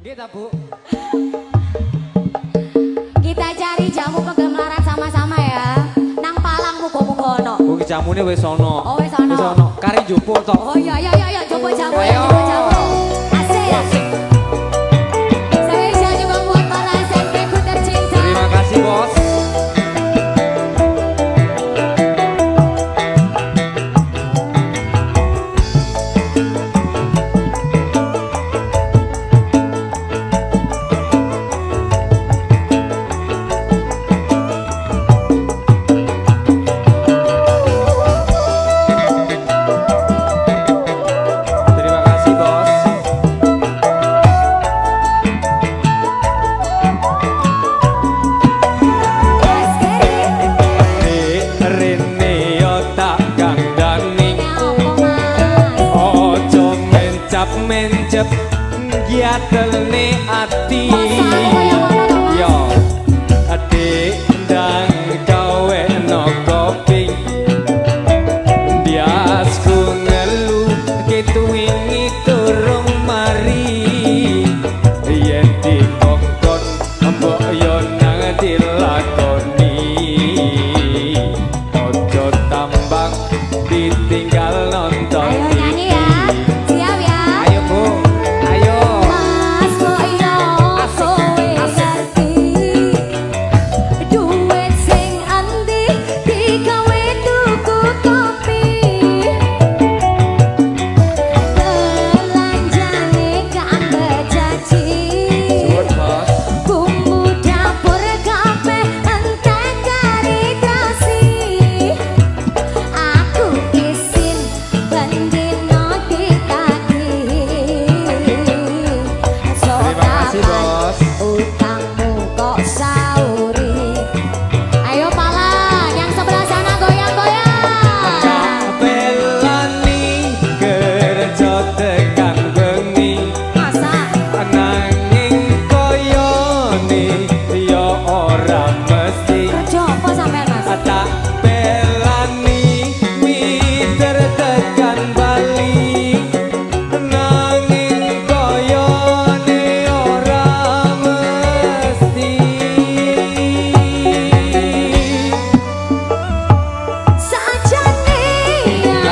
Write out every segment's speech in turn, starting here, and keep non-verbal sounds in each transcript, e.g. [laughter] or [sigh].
Nggih Bu. Kita cari jamu kegemaran sama-sama ya. Nang Palang muga-muga ono. jamu jamune wis. Oh, wesono. Kari jupu to. Oh iya iya iya, iya. jupu jamu, Jupu jamu. jep Giatel ati.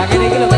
Akhirnya gitu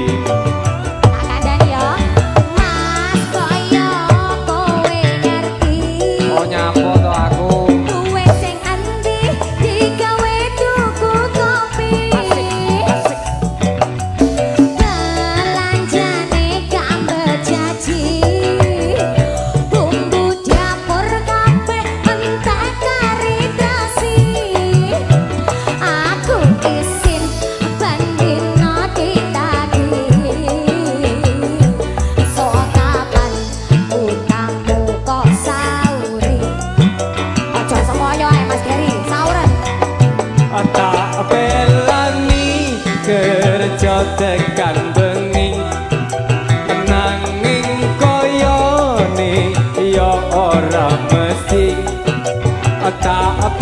tak pelani kerja tekan bengi. Nanging koyone ya ora mesti. Tak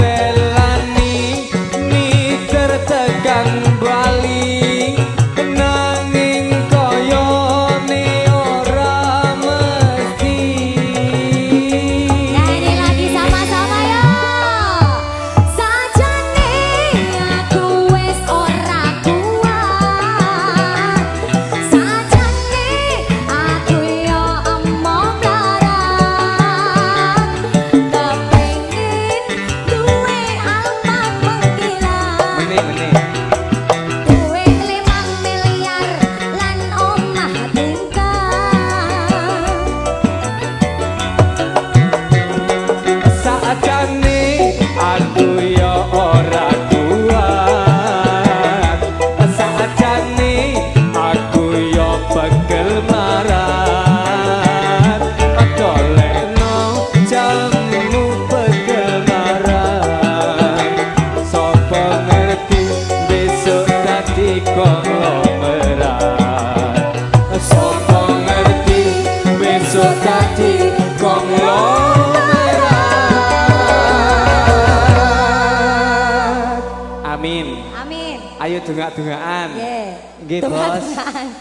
Amin. Amin. Ayo dungak-dungakan. Nggih. Nggih, Bos.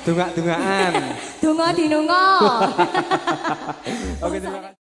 Dungak-dungakan. Dungo dinungo. [laughs] Oke, terima kasih.